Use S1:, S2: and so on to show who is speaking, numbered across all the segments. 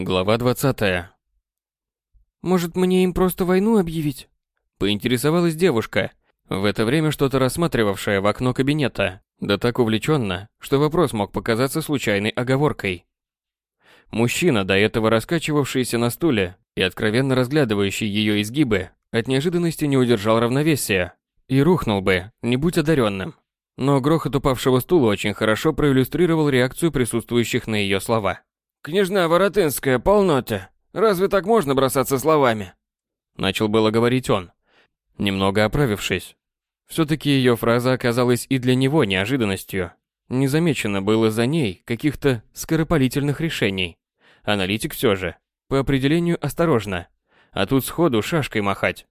S1: Глава 20.
S2: Может, мне им просто войну объявить?
S1: Поинтересовалась девушка, в это время что-то рассматривавшая в окно кабинета, да так увлеченно, что вопрос мог показаться случайной оговоркой. Мужчина, до этого раскачивавшийся на стуле и откровенно разглядывающий ее изгибы, от неожиданности не удержал равновесия и рухнул бы, не будь одаренным. Но грохот упавшего стула очень хорошо проиллюстрировал реакцию присутствующих на ее слова.
S3: «Княжна Воротынская, полнота! Разве так можно бросаться словами?»
S1: Начал было говорить он, немного оправившись. Все-таки ее фраза оказалась и для него неожиданностью. Не замечено было за ней каких-то скоропалительных решений. Аналитик все же, по определению осторожно. А тут сходу шашкой махать.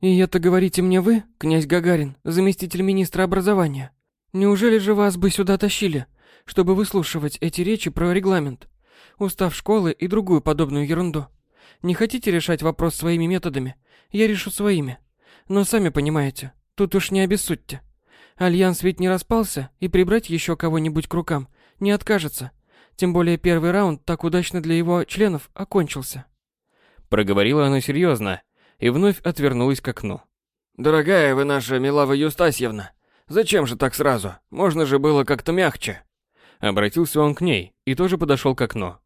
S2: И это говорите мне вы, князь Гагарин, заместитель министра образования? Неужели же вас бы сюда тащили, чтобы выслушивать эти речи про регламент? Устав школы и другую подобную ерунду. Не хотите решать вопрос своими методами? Я решу своими. Но сами понимаете, тут уж не обессудьте. Альянс ведь не распался, и прибрать еще кого-нибудь к рукам не откажется. Тем более первый раунд так удачно для его членов окончился.
S1: Проговорила она серьезно и вновь отвернулась к окну.
S3: «Дорогая вы наша Милава Юстасьевна, зачем же так сразу? Можно же было как-то мягче».
S1: Обратился он к ней и тоже подошел к окну.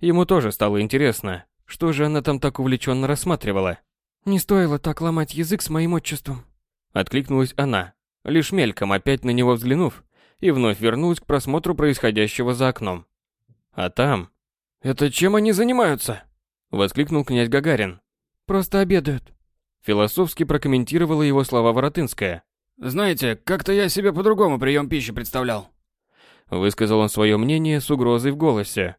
S1: Ему тоже стало интересно, что же она там так увлеченно рассматривала.
S2: «Не стоило так ломать язык с моим отчеством», —
S1: откликнулась она, лишь мельком опять на него взглянув, и вновь вернулась к просмотру происходящего за окном. А там...
S3: «Это чем они занимаются?»
S1: — воскликнул князь Гагарин.
S2: «Просто обедают», —
S1: философски прокомментировала его слова Воротынская.
S3: «Знаете, как-то я себе по-другому прием пищи представлял».
S1: Высказал он свое мнение с угрозой в голосе.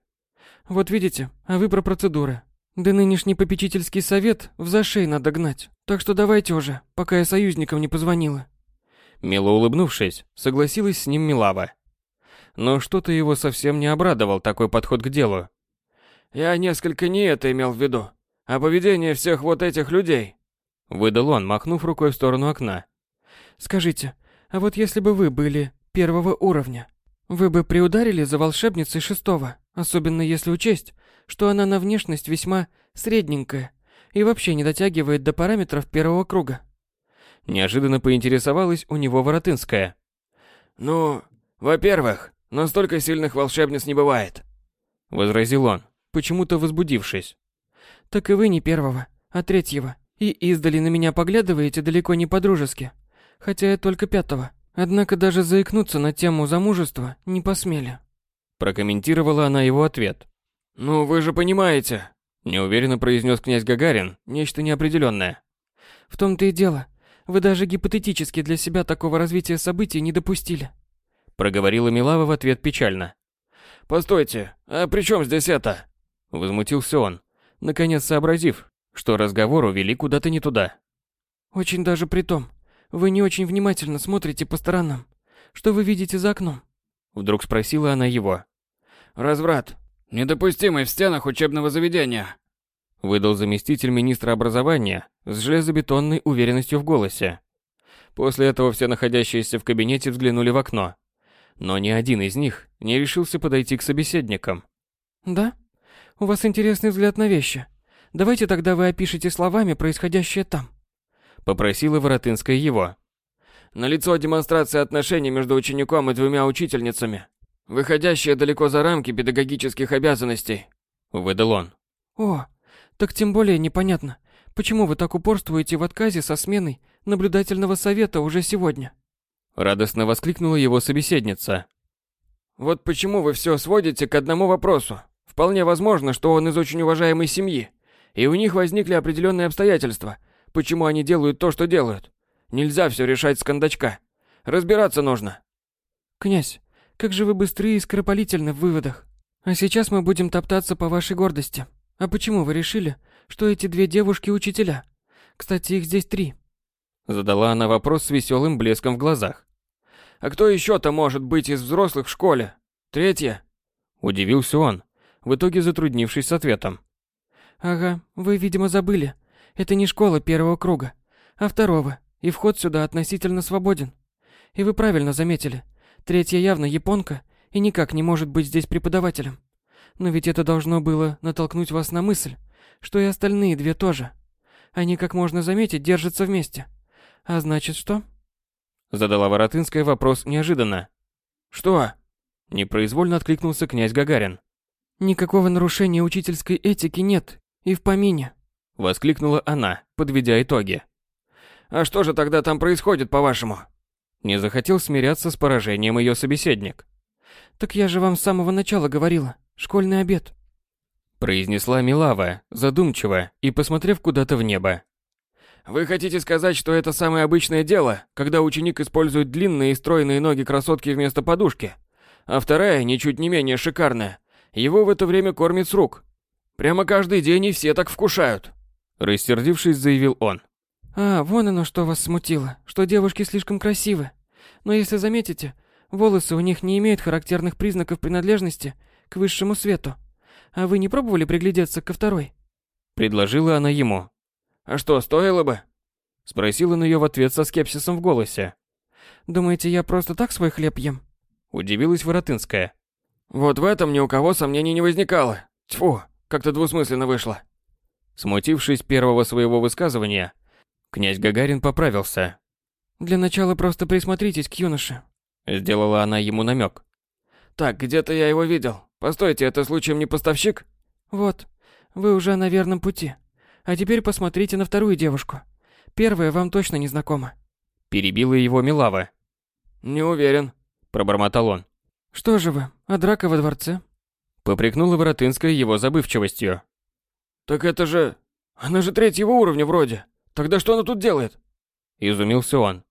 S2: Вот видите, а вы про процедуры. Да нынешний попечительский совет в зашей надо гнать. Так что давайте уже, пока я союзникам не позвонила.
S1: Мило улыбнувшись, согласилась с ним Милава. Но что-то его совсем не обрадовал такой подход к делу.
S3: Я несколько не это имел в виду, а поведение всех вот этих людей.
S1: Выдал он, махнув рукой в сторону окна.
S2: Скажите, а вот если бы вы были первого уровня, вы бы приударили за волшебницей шестого, особенно если учесть, что она на внешность весьма средненькая и вообще не дотягивает до параметров первого круга.
S1: Неожиданно поинтересовалась у него Воротынская.
S3: «Ну, во-первых, настолько сильных волшебниц не бывает», —
S1: возразил он, почему-то возбудившись.
S2: «Так и вы не первого, а третьего, и издали на меня поглядываете далеко не по-дружески, хотя я только пятого. Однако даже заикнуться на тему замужества не посмели.
S1: Прокомментировала она его ответ.
S3: «Ну, вы же понимаете», –
S1: неуверенно произнес князь Гагарин нечто неопределенное.
S2: «В том-то и дело. Вы даже гипотетически для себя такого развития событий не допустили», –
S1: проговорила Милава в ответ печально.
S3: «Постойте, а при чем здесь это?»
S1: – возмутился он, наконец сообразив, что разговор увели куда-то не туда.
S2: «Очень даже при том, вы не очень внимательно смотрите по сторонам. Что вы видите за окном?
S1: Вдруг спросила она его.
S3: Разврат. Недопустимый в стенах учебного заведения.
S1: Выдал заместитель министра образования с железобетонной уверенностью в голосе. После этого все находящиеся в кабинете взглянули в окно. Но ни один из них не решился подойти к собеседникам.
S2: «Да? У вас интересный взгляд на вещи. Давайте тогда вы опишите словами происходящее там».
S1: Попросила Воротынская его.
S3: Налицо демонстрация отношений между учеником и двумя учительницами, выходящая далеко за рамки педагогических обязанностей.
S1: Выдал он.
S2: О, так тем более непонятно, почему вы так упорствуете в отказе со сменой наблюдательного совета уже сегодня.
S1: Радостно воскликнула его собеседница.
S3: Вот почему вы все сводите к одному вопросу. Вполне возможно, что он из очень уважаемой семьи, и у них возникли определенные обстоятельства – Почему они делают то, что делают? Нельзя все решать с кондачка. Разбираться нужно.
S2: Князь, как же вы быстрые и скоропалительны в выводах. А сейчас мы будем топтаться по вашей гордости. А почему вы решили, что эти две девушки учителя? Кстати, их здесь три.
S1: Задала она вопрос с веселым блеском в глазах.
S3: А кто еще-то может быть из взрослых в школе? Третья?
S1: Удивился он, в итоге затруднившись с ответом.
S2: Ага, вы, видимо, забыли, это не школа первого круга, а второго, и вход сюда относительно свободен. И вы правильно заметили, третья явно японка и никак не может быть здесь преподавателем. Но ведь это должно было натолкнуть вас на мысль, что и остальные две тоже. Они, как можно заметить, держатся вместе. А значит, что?
S1: Задала Воротынская вопрос неожиданно.
S3: Что?
S1: Непроизвольно откликнулся князь Гагарин.
S2: Никакого нарушения учительской этики нет и в помине.
S1: Воскликнула она, подведя итоги.
S3: А что же тогда там происходит, по-вашему?
S1: Не захотел смиряться с поражением ее собеседник.
S2: Так я же вам с самого начала говорила. Школьный обед.
S1: Произнесла Милава, задумчиво и посмотрев куда-то в небо.
S3: Вы хотите сказать, что это самое обычное дело, когда ученик использует длинные и стройные ноги красотки вместо подушки, а вторая, ничуть не менее шикарная, его в это время кормит с рук. Прямо каждый день и все так вкушают.
S1: Рассердившись, заявил он.
S2: А, вон оно что вас смутило, что девушки слишком красивы. Но если заметите, волосы у них не имеют характерных признаков принадлежности к высшему свету. А вы не пробовали приглядеться ко второй?
S1: Предложила она ему.
S3: А что, стоило бы?
S1: Спросил он ее в ответ со скепсисом в голосе.
S2: Думаете, я просто так свой хлеб ем?
S1: Удивилась Воротынская.
S3: Вот в этом ни у кого сомнений не возникало. Тьфу, как-то двусмысленно вышло.
S1: Смутившись первого своего высказывания, князь Гагарин поправился.
S2: Для начала просто присмотритесь к юноше.
S1: Сделала она ему намек.
S3: Так, где-то я его видел. Постойте, это случаем не поставщик?
S2: Вот, вы уже на верном пути. А теперь посмотрите на вторую девушку. Первая вам точно не знакома.
S1: Перебила его Милава.
S3: Не уверен,
S1: пробормотал он.
S2: Что же вы, а драка во дворце?
S1: Попрекнула Воротынская его забывчивостью.
S3: Так это же... Она же третьего уровня вроде. Тогда что она тут делает?
S1: Изумился он.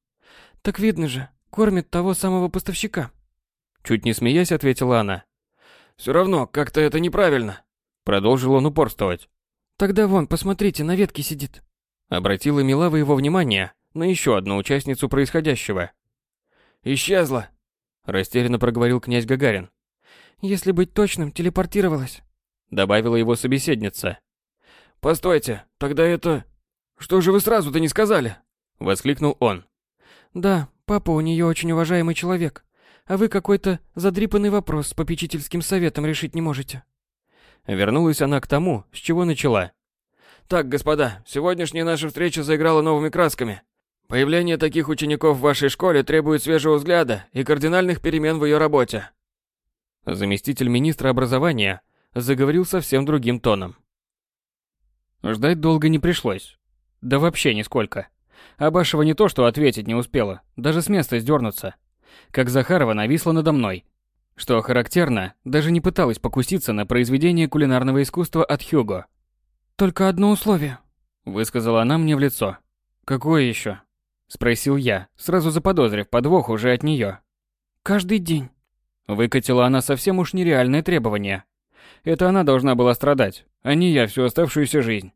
S2: Так видно же, кормит того самого поставщика.
S1: Чуть не смеясь, ответила она.
S3: Все равно, как-то это неправильно.
S1: Продолжил он упорствовать.
S2: Тогда вон, посмотрите, на ветке сидит.
S1: Обратила Милава его внимание на еще одну участницу происходящего.
S3: Исчезла.
S1: Растерянно проговорил князь Гагарин.
S2: Если быть точным, телепортировалась.
S1: Добавила его собеседница.
S3: Постойте, тогда это... Что же вы сразу-то не сказали?
S1: Воскликнул он.
S2: Да, папа у нее очень уважаемый человек. А вы какой-то задрипанный вопрос с попечительским советом решить не можете.
S1: Вернулась она к тому, с чего начала.
S3: Так, господа, сегодняшняя наша встреча заиграла новыми красками. Появление таких учеников в вашей школе требует свежего взгляда и кардинальных перемен в ее работе.
S1: Заместитель министра образования заговорил совсем другим тоном. Ждать долго не пришлось. Да вообще нисколько. Абашева не то что ответить не успела, даже с места сдернуться. Как Захарова нависла надо мной. Что характерно, даже не пыталась покуситься на произведение кулинарного искусства от Хьюго.
S2: «Только одно условие», —
S1: высказала она мне в лицо. «Какое еще?» — спросил я, сразу заподозрив подвох уже от нее.
S2: «Каждый день».
S1: Выкатила она совсем уж нереальное требование. Это она должна была страдать, а не я всю оставшуюся жизнь.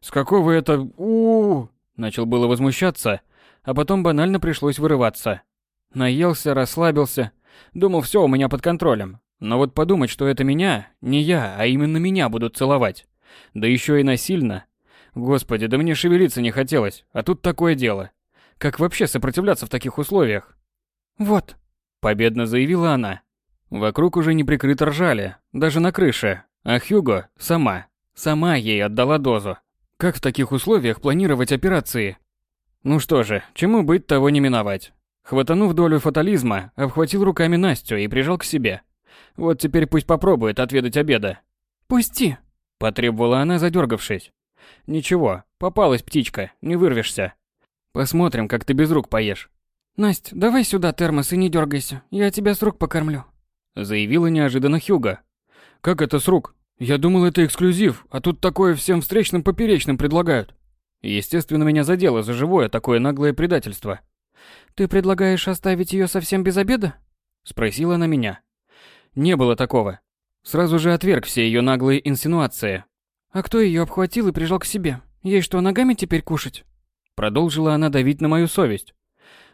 S1: С какого это... у, Начал было возмущаться, а потом банально пришлось вырываться. Наелся, расслабился, думал, все у меня под контролем. Но вот подумать, что это меня, не я, а именно меня будут целовать. Да еще и насильно. Господи, да мне шевелиться не хотелось, а тут такое дело. Как вообще сопротивляться в таких условиях?
S2: Вот,
S1: победно заявила она. Вокруг уже неприкрыто ржали, даже на крыше. А Хьюго сама, сама ей отдала дозу. Как в таких условиях планировать операции? Ну что же, чему быть, того не миновать. Хватанув долю фатализма, обхватил руками Настю и прижал к себе. Вот теперь пусть попробует отведать обеда.
S2: «Пусти!»
S1: – потребовала она, задергавшись. «Ничего, попалась птичка, не вырвешься. Посмотрим, как ты без рук поешь.
S2: Насть, давай сюда термос и не дергайся, я тебя с рук покормлю.
S1: Заявила неожиданно Хьюга. Как это с рук? Я думал, это эксклюзив, а тут такое всем встречным поперечным предлагают. Естественно, меня задело за живое такое наглое предательство.
S2: Ты предлагаешь оставить ее совсем без обеда?
S1: Спросила она меня. Не было такого. Сразу же отверг все ее наглые инсинуации.
S2: А кто ее обхватил и прижал к себе? Ей что, ногами теперь кушать?
S1: Продолжила она давить на мою совесть.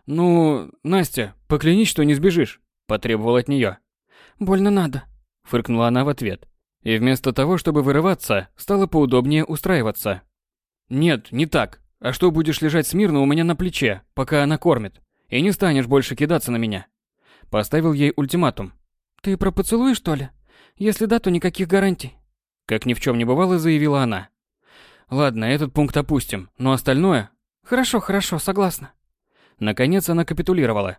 S1: «Ну, Настя, поклянись, что не сбежишь», – потребовал от нее.
S2: «Больно надо», –
S1: фыркнула она в ответ. И вместо того, чтобы вырываться, стала поудобнее устраиваться. «Нет, не так. А что будешь лежать смирно у меня на плече, пока она кормит? И не станешь больше кидаться на меня?» Поставил ей ультиматум.
S2: «Ты про поцелуй, что ли? Если да, то никаких гарантий.
S1: Как ни в чем не бывало, заявила она. Ладно, этот пункт опустим, но остальное...
S2: Хорошо, хорошо, согласна.
S1: Наконец она капитулировала.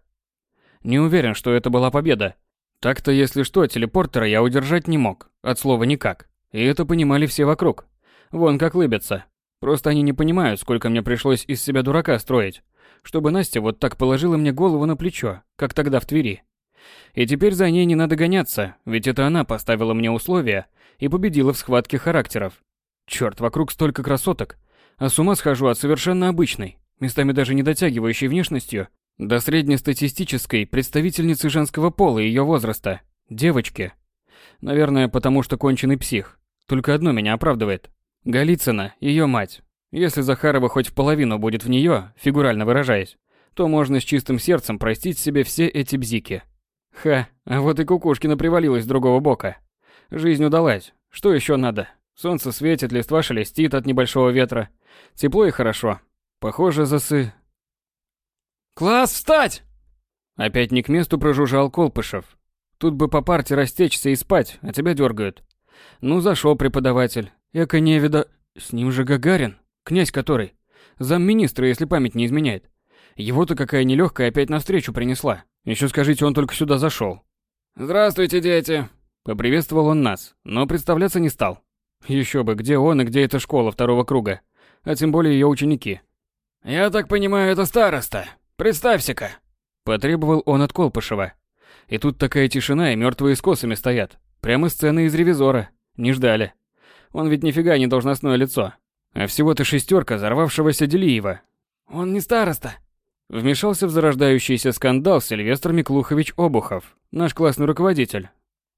S1: Не уверен, что это была победа. Так-то, если что, телепортера я удержать не мог. От слова никак. И это понимали все вокруг. Вон как лыбятся. Просто они не понимают, сколько мне пришлось из себя дурака строить, чтобы Настя вот так положила мне голову на плечо, как тогда в Твери. И теперь за ней не надо гоняться, ведь это она поставила мне условия и победила в схватке характеров. Черт, вокруг столько красоток, а с ума схожу от совершенно обычной, местами даже не дотягивающей внешностью, до среднестатистической представительницы женского пола ее возраста, девочки. Наверное, потому что конченый псих. Только одно меня оправдывает. Голицына, ее мать. Если Захарова хоть в половину будет в нее, фигурально выражаясь, то можно с чистым сердцем простить себе все эти бзики. Ха, а вот и Кукушкина привалилась с другого бока. Жизнь удалась. Что еще надо? Солнце светит, листва шелестит от небольшого ветра. Тепло и хорошо. Похоже, засы...
S3: «Класс, встать!»
S1: Опять не к месту прожужжал Колпышев. Тут бы по парте растечься и спать, а тебя дергают. Ну, зашел преподаватель. Эко невида... С ним же Гагарин, князь который. Замминистра, если память не изменяет. Его-то какая нелегкая опять навстречу принесла. Еще скажите, он только сюда зашел.
S3: «Здравствуйте, дети!»
S1: Поприветствовал он нас, но представляться не стал. Еще бы, где он и где эта школа второго круга, а тем более ее ученики.
S3: «Я так понимаю, это староста. Представься-ка!»
S1: Потребовал он от Колпышева. И тут такая тишина, и мертвые с косами стоят. Прямо сцены из ревизора. Не ждали. Он ведь нифига не должностное лицо. А всего-то шестерка взорвавшегося Делиева.
S3: «Он не староста!»
S1: Вмешался в зарождающийся скандал Сильвестр Миклухович Обухов, наш классный руководитель.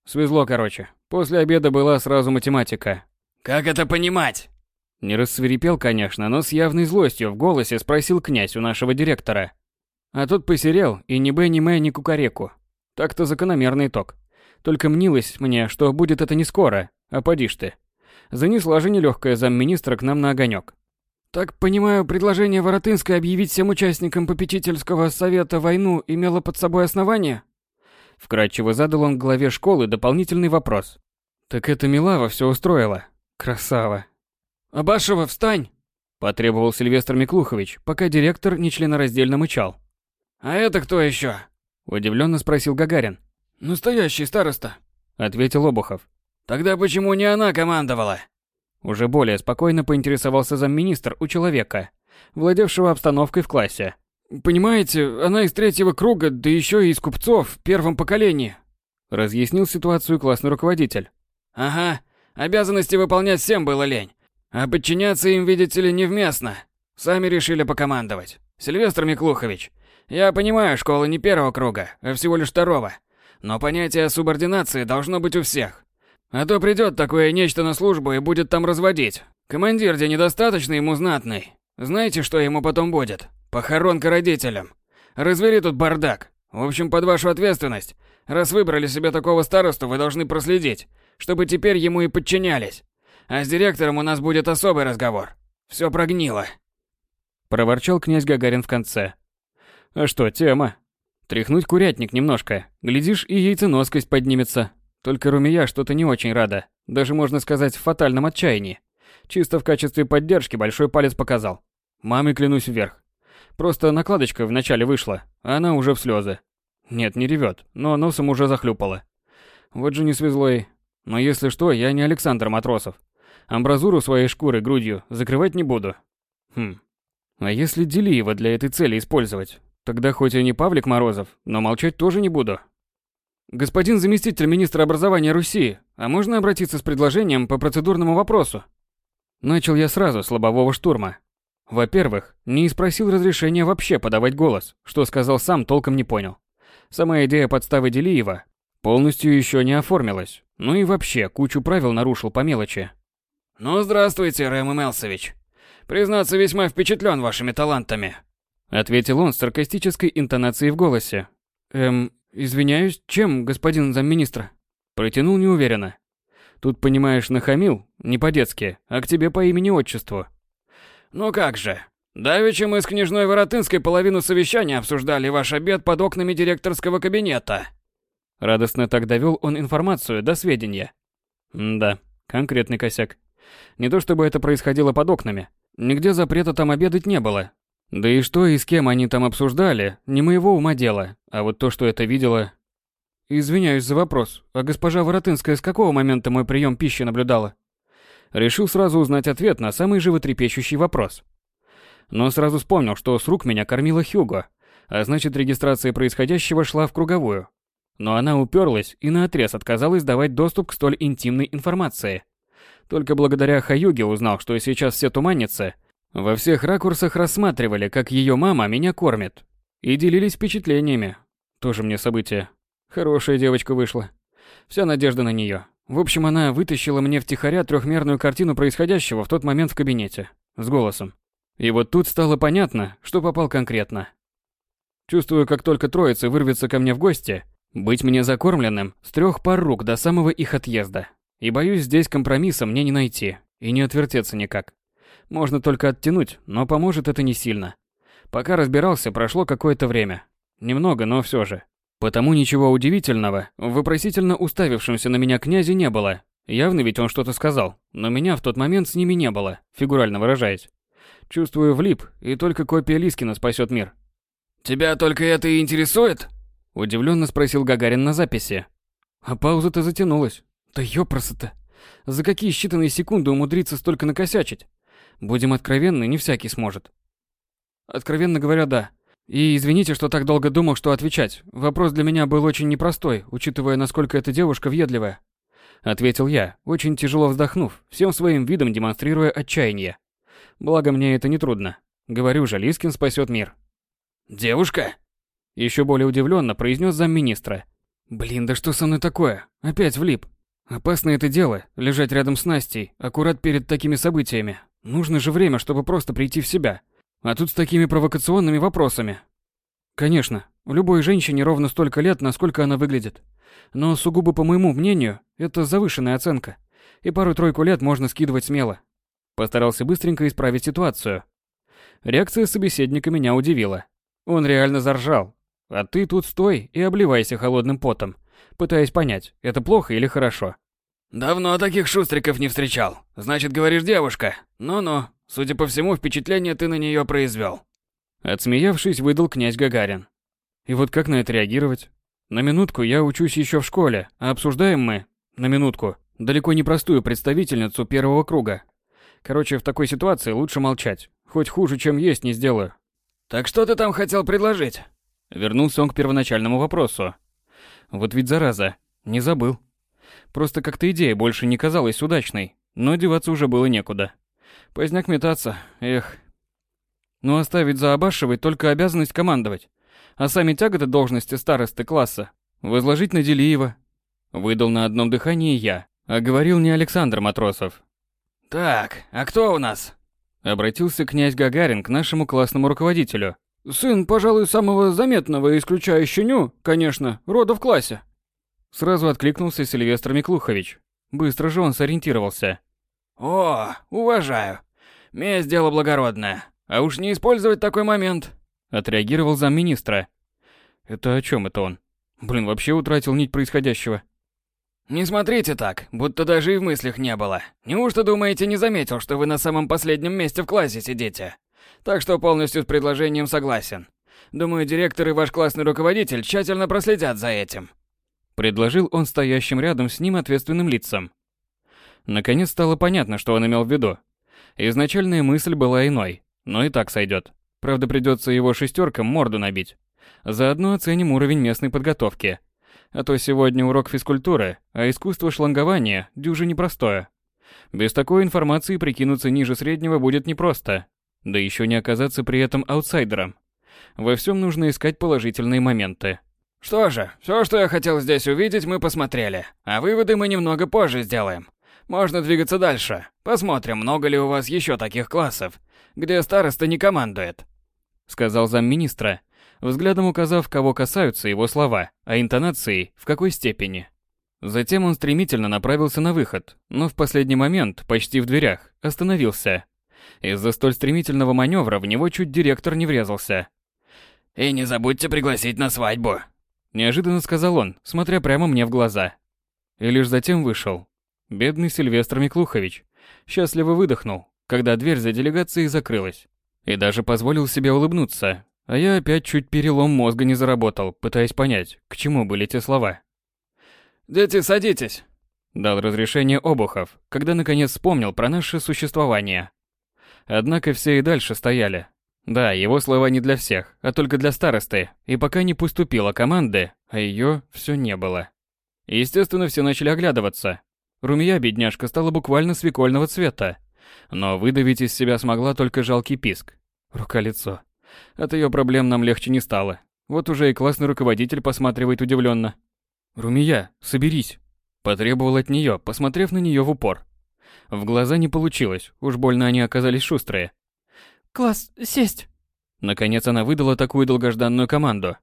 S1: Свезло, короче. После обеда была сразу математика.
S3: «Как это понимать?»
S1: Не рассверепел, конечно, но с явной злостью в голосе спросил князь у нашего директора. А тот посерел и ни бэ, ни мэ, ни кукареку. Так-то закономерный итог. Только мнилось мне, что будет это не скоро, а поди ж ты. Занесла же нелегкая замминистра к нам на огонек.
S2: Так понимаю, предложение Воротынской объявить всем участникам попечительского совета войну имело под собой основание?
S1: Вкратчиво задал он главе школы дополнительный вопрос. Так это Милава все устроила. Красава.
S3: «Абашева, встань!»
S1: Потребовал Сильвестр Миклухович, пока директор нечленораздельно мычал.
S3: «А это кто еще?»
S1: Удивленно спросил Гагарин.
S3: «Настоящий староста», —
S1: ответил Обухов.
S3: «Тогда почему не она командовала?»
S1: Уже более спокойно поинтересовался замминистр у человека, владевшего обстановкой в классе.
S3: «Понимаете, она из третьего круга, да еще и из купцов в первом поколении»,
S1: разъяснил ситуацию классный руководитель.
S3: «Ага, обязанности выполнять всем было лень, а подчиняться им, видите ли, невместно. Сами решили покомандовать. Сильвестр Миклухович, я понимаю, школа не первого круга, а всего лишь второго. Но понятие субординации должно быть у всех. А то придет такое нечто на службу и будет там разводить. Командир где недостаточно ему знатный. Знаете, что ему потом будет? Похоронка родителям. Развели тут бардак. В общем, под вашу ответственность. Раз выбрали себе такого старосту, вы должны проследить, чтобы теперь ему и подчинялись. А с директором у нас будет особый разговор. Все прогнило.
S1: Проворчал князь Гагарин в конце. А что, тема? Тряхнуть курятник немножко. Глядишь, и яйценоскость поднимется. Только Румия что-то не очень рада. Даже, можно сказать, в фатальном отчаянии. Чисто в качестве поддержки большой палец показал. Маме клянусь вверх. Просто накладочка вначале вышла, а она уже в слезы. Нет, не ревет, но носом уже захлюпала. Вот же не свезло ей. Но если что, я не Александр Матросов. Амбразуру своей шкуры грудью закрывать не буду. Хм. А если Делиева для этой цели использовать? Тогда хоть и не Павлик Морозов, но молчать тоже не буду. Господин заместитель министра образования Руси, а можно обратиться с предложением по процедурному вопросу? Начал я сразу с лобового штурма. Во-первых, не спросил разрешения вообще подавать голос, что сказал сам, толком не понял. Сама идея подставы Делиева полностью еще не оформилась. Ну и вообще, кучу правил нарушил по мелочи.
S3: «Ну, здравствуйте, Рэм Эмелсович. Признаться, весьма впечатлен вашими талантами»,
S1: ответил он с саркастической интонацией в голосе. «Эм, «Извиняюсь, чем, господин замминистра?» Протянул неуверенно. «Тут, понимаешь, нахамил, не по-детски, а к тебе по имени-отчеству».
S3: «Ну как же. Давеча мы с княжной Воротынской половину совещания обсуждали ваш обед под окнами директорского кабинета».
S1: Радостно так довел он информацию до сведения. Да, конкретный косяк. Не то чтобы это происходило под окнами. Нигде запрета там обедать не было. Да и что и с кем они там обсуждали, не моего ума дело. А вот то, что это видела... Извиняюсь за вопрос. А госпожа Воротынская с какого момента мой прием пищи наблюдала? Решил сразу узнать ответ на самый животрепещущий вопрос. Но сразу вспомнил, что с рук меня кормила Хьюго, а значит регистрация происходящего шла в круговую. Но она уперлась и наотрез отказалась давать доступ к столь интимной информации. Только благодаря Хаюге узнал, что сейчас все туманницы во всех ракурсах рассматривали, как ее мама меня кормит. И делились впечатлениями. Тоже мне событие. Хорошая девочка вышла. Вся надежда на нее. В общем, она вытащила мне втихаря трехмерную картину происходящего в тот момент в кабинете. С голосом. И вот тут стало понятно, что попал конкретно. Чувствую, как только троица вырвется ко мне в гости, быть мне закормленным с трех пар рук до самого их отъезда. И боюсь, здесь компромисса мне не найти, и не отвертеться никак. Можно только оттянуть, но поможет это не сильно. Пока разбирался, прошло какое-то время. Немного, но все же. Потому ничего удивительного в вопросительно уставившемся на меня князе не было. Явно ведь он что-то сказал, но меня в тот момент с ними не было, фигурально выражаясь. Чувствую, влип, и только копия Лискина спасет мир.
S3: «Тебя только это и интересует?»
S1: Удивленно спросил Гагарин на записи. А пауза-то затянулась. Да ёпросо-то. За какие считанные секунды умудриться столько накосячить? Будем откровенны, не всякий сможет. Откровенно говоря, да. И извините, что так долго думал, что отвечать. Вопрос для меня был очень непростой, учитывая, насколько эта девушка въедливая. Ответил я, очень тяжело вздохнув, всем своим видом демонстрируя отчаяние. Благо мне это не трудно. Говорю же, Лискин спасет мир.
S3: «Девушка?»
S1: Еще более удивленно произнес замминистра. Блин, да что со мной такое? Опять влип. Опасно это дело, лежать рядом с Настей, аккурат перед такими событиями. Нужно же время, чтобы просто прийти в себя. А тут с такими провокационными вопросами. Конечно, у любой женщине ровно столько лет, насколько она выглядит. Но сугубо по моему мнению, это завышенная оценка. И пару-тройку лет можно скидывать смело. Постарался быстренько исправить ситуацию. Реакция собеседника меня удивила. Он реально заржал. А ты тут стой и обливайся холодным потом, пытаясь понять, это плохо или хорошо.
S3: «Давно таких шустриков не встречал. Значит, говоришь, девушка. Ну-ну, судя по всему, впечатление ты на нее произвел».
S1: Отсмеявшись, выдал князь Гагарин. И вот как на это реагировать? На минутку я учусь еще в школе, а обсуждаем мы, на минутку, далеко не простую представительницу первого круга. Короче, в такой ситуации лучше молчать. Хоть хуже, чем есть, не сделаю.
S3: «Так что ты там хотел предложить?»
S1: Вернулся он к первоначальному вопросу. Вот ведь зараза, не забыл. Просто как-то идея больше не казалась удачной, но деваться уже было некуда. Поздняк метаться, эх. Ну оставить за Абашевой только обязанность командовать, а сами тяготы должности старосты класса возложить на Делиева. Выдал на одном дыхании я, а говорил не Александр Матросов.
S3: «Так, а кто у нас?»
S1: Обратился князь Гагарин к нашему классному руководителю.
S2: «Сын, пожалуй, самого заметного, исключая щеню, конечно, рода в классе».
S1: Сразу откликнулся Сильвестр Миклухович. Быстро же он сориентировался.
S3: «О, уважаю. Месть дело благородное. А уж не использовать такой момент», —
S1: отреагировал замминистра. «Это о чем это он? Блин, вообще утратил нить происходящего».
S3: «Не смотрите так, будто даже и в мыслях не было. Неужто думаете, не заметил, что вы на самом последнем месте в классе сидите? Так что полностью с предложением согласен. Думаю, директор и ваш классный руководитель тщательно проследят за этим
S1: предложил он стоящим рядом с ним ответственным лицам. Наконец стало понятно, что он имел в виду. Изначальная мысль была иной, но и так сойдет. Правда, придется его шестеркам морду набить. Заодно оценим уровень местной подготовки. А то сегодня урок физкультуры, а искусство шлангования дюже непростое. Без такой информации прикинуться ниже среднего будет непросто. Да еще не оказаться при этом аутсайдером. Во всем нужно искать положительные моменты.
S3: Что же, все, что я хотел здесь увидеть, мы посмотрели. А выводы мы немного позже сделаем. Можно двигаться дальше. Посмотрим, много ли у вас еще таких классов, где староста не командует.
S1: Сказал замминистра, взглядом указав, кого касаются его слова, а интонацией в какой степени. Затем он стремительно направился на выход, но в последний момент, почти в дверях, остановился. Из-за столь стремительного маневра в него чуть директор не врезался.
S3: «И не забудьте пригласить на свадьбу»,
S1: Неожиданно сказал он, смотря прямо мне в глаза. И лишь затем вышел. Бедный Сильвестр Миклухович счастливо выдохнул, когда дверь за делегацией закрылась. И даже позволил себе улыбнуться. А я опять чуть перелом мозга не заработал, пытаясь понять, к чему были те слова.
S3: «Дети, садитесь!»
S1: Дал разрешение Обухов, когда наконец вспомнил про наше существование. Однако все и дальше стояли. Да, его слова не для всех, а только для старосты, и пока не поступила команды, а ее все не было. Естественно, все начали оглядываться. Румия, бедняжка, стала буквально свекольного цвета, но выдавить из себя смогла только жалкий писк. Рука-лицо. От ее проблем нам легче не стало. Вот уже и классный руководитель посматривает удивленно. «Румия, соберись!» Потребовал от нее, посмотрев на нее в упор. В глаза не получилось, уж больно они оказались шустрые.
S2: «Класс, сесть!»
S1: Наконец она выдала такую долгожданную команду.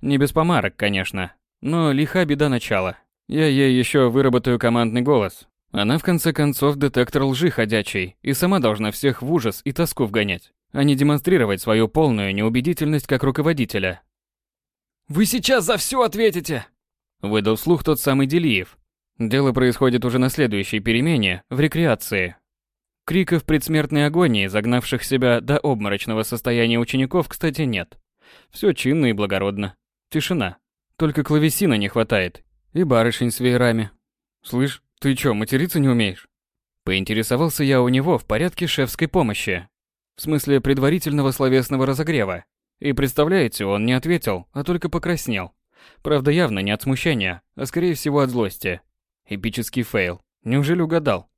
S1: Не без помарок, конечно, но лиха беда начала. Я ей еще выработаю командный голос. Она в конце концов детектор лжи ходячий и сама должна всех в ужас и тоску вгонять, а не демонстрировать свою полную неубедительность как руководителя.
S3: «Вы сейчас за все ответите!»
S1: Выдал вслух тот самый Делиев. Дело происходит уже на следующей перемене, в рекреации. Криков предсмертной агонии, загнавших себя до обморочного состояния учеников, кстати, нет. Все чинно и благородно. Тишина. Только клавесина не хватает. И барышень с веерами. Слышь, ты чё, материться не умеешь? Поинтересовался я у него в порядке шефской помощи. В смысле предварительного словесного разогрева. И представляете, он не ответил, а только покраснел. Правда, явно не от смущения, а скорее всего от злости. Эпический фейл. Неужели угадал?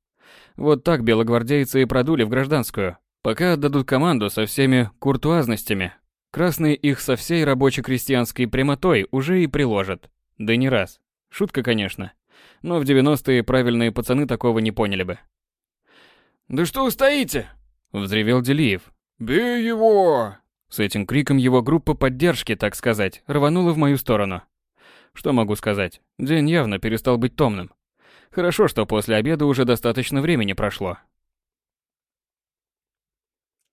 S1: Вот так белогвардейцы и продули в гражданскую, пока отдадут команду со всеми куртуазностями. Красные их со всей рабоче-крестьянской прямотой уже и приложат. Да не раз. Шутка, конечно. Но в 90-е правильные пацаны такого не поняли бы.
S3: «Да что вы стоите?»
S1: — взревел Делиев.
S3: «Бей его!»
S1: С этим криком его группа поддержки, так сказать, рванула в мою сторону. Что могу сказать? День явно перестал быть томным. Хорошо, что после обеда уже достаточно времени прошло.